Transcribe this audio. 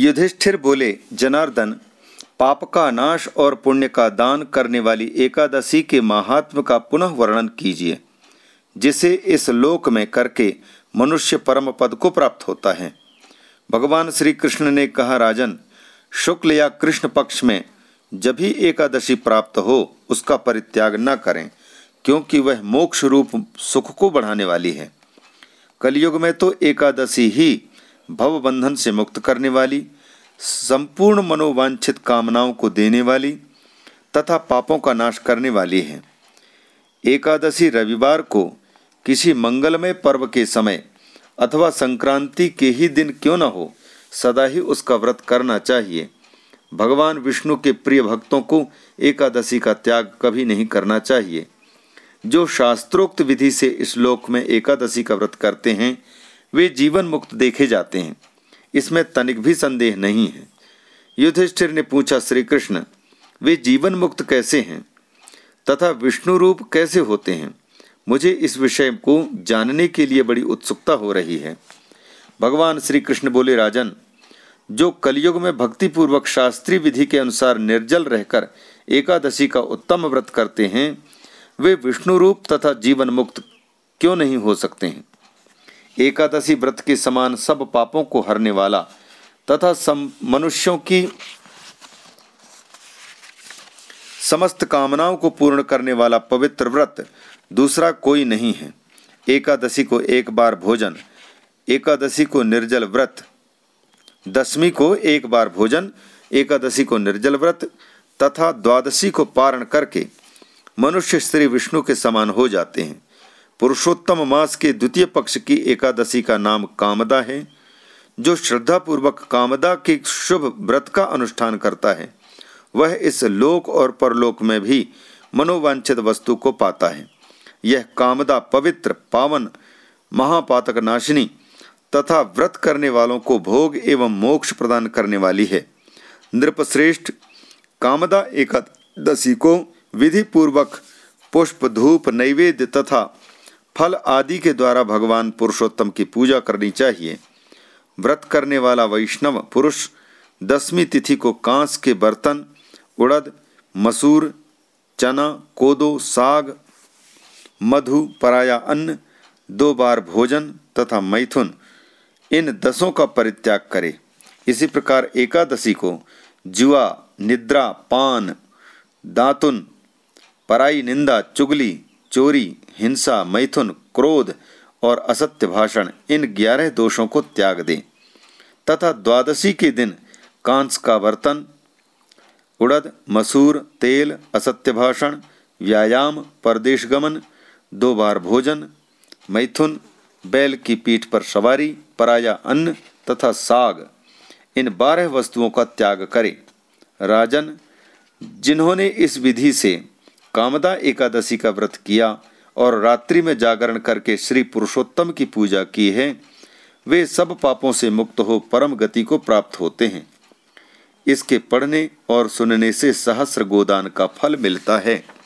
युधिष्ठिर बोले, जनार्दन, पाप का नाश और पुण्य का दान करने वाली एकादशी के महात्म का पुनः वर्णन कीजिए, जिसे इस लोक में करके मनुष्य परम पद को प्राप्त होता है। भगवान श्री कृष्ण ने कहा, राजन, शुक्ल या कृष्ण पक्ष में जब भी एकादशी प्राप्त हो, उसका परित्याग न करें, क्योंकि वह मोक्ष रूप सुख को बढ़ाने वाली है। कलयुग में तो एकादशी ही भव बंधन से मुक्त करने वाली, संपूर्ण मनोवांछित कामनाओं को देने वाली तथा पापों का नाश करने वाली है। एकादशी रविवार को किसी मंगलमय पर्व के समय अथवा संक्रांति के ही दिन क्यों न हो, सदा ही उसका व्रत करना चाहिए। भगवान विष्णु के प्रिय भक्तों को एकादशी का त्याग कभी नहीं करना चाहिए। जो शास्त्रोक्त विधि से इस लोक में एकादशी का व्रत करते हैं वे जीवन मुक्त देखे जाते हैं। इसमें तनिक भी संदेह नहीं है। युधिष्ठिर ने पूछा श्री कृष्ण वे जीवन मुक्त कैसे हैं? तथा विष्णु रूप कैसे होते हैं? मुझे इस विषय को जानने के लिए बड़ी उत्सुकता हो रही है। भगवान श्री कृष्ण बोले, राजन, जो कलयुग में भक्तिपूर्वक शास्त्रीय विधि के अनुसार निर्जल रहकर एकादशी का उत्तम व्रत करते हैं, वे विष्णु रूप तथा जीवन मुक्त क्यों नहीं हो सकते हैं? एकादशी व्रत के समान सब पापों को हरने वाला तथा मनुष्यों की समस्त कामनाओं को पूर्ण करने वाला पवित्र व्रत दूसरा कोई नहीं है। एकादशी को एक बार भोजन, एकादशी को निर्जल व्रत, दसवीं को एक बार भोजन, एकादशी को निर्जल व्रत तथा द्वादशी को पारण करके मनुष्य श्री विष्णु के समान हो जाते हैं। पुरुषोत्तम मास के द्वितीय पक्ष की एकादशी का नाम कामदा है, जो श्रद्धापूर्वक कामदा के शुभ व्रत का अनुष्ठान करता है। वह इस लोक और परलोक में भी मनोवांछित वस्तु को पाता है। यह कामदा पवित्र, पावन महापातक नाशिनी तथा व्रत करने वालों को भोग एवं मोक्ष प्रदान करने वाली है। नृपश्रेष्ठ कामदा एकादशी को विधि पूर्वक पुष्प, धूप, नैवेद्य तथा फल आदि के द्वारा भगवान पुरुषोत्तम की पूजा करनी चाहिए। व्रत करने वाला वैष्णव पुरुष दसवीं तिथि को कांस के बर्तन, उड़द, मसूर, चना, कोदो, साग, मधु, पराया अन्न, दो बार भोजन तथा मैथुन, इन दसों का परित्याग करे। इसी प्रकार एकादशी को जुआ, निद्रा, पान, दातुन, पराई, निंदा, चुगली चोरी, हिंसा, मैथुन, क्रोध और असत्य भाषण इन ग्यारह दोषों को त्याग दें। तथा द्वादशी के दिन कांस का बर्तन, उड़द, मसूर, तेल, असत्य भाषण, व्यायाम, परदेश गमन, दो बार भोजन, मैथुन, बैल की पीठ पर सवारी, पराया अन्न तथा साग, इन बारह वस्तुओं का त्याग करें। राजन, जिन्होंने इस विधि से कामदा एकादशी का व्रत किया और रात्रि में जागरण करके श्री पुरुषोत्तम की पूजा की है, वे सब पापों से मुक्त हो परम गति को प्राप्त होते हैं। इसके पढ़ने और सुनने से सहस्र गोदान का फल मिलता है।